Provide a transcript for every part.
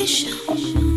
vision.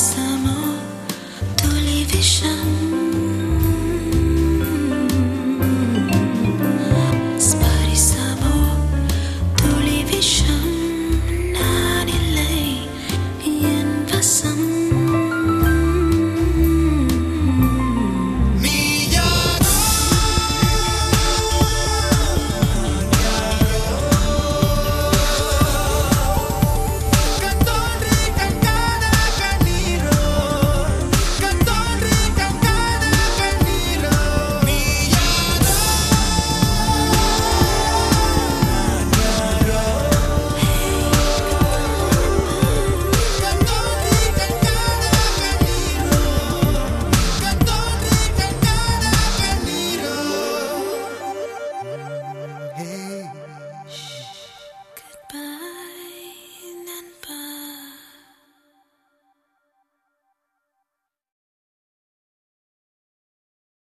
summer to live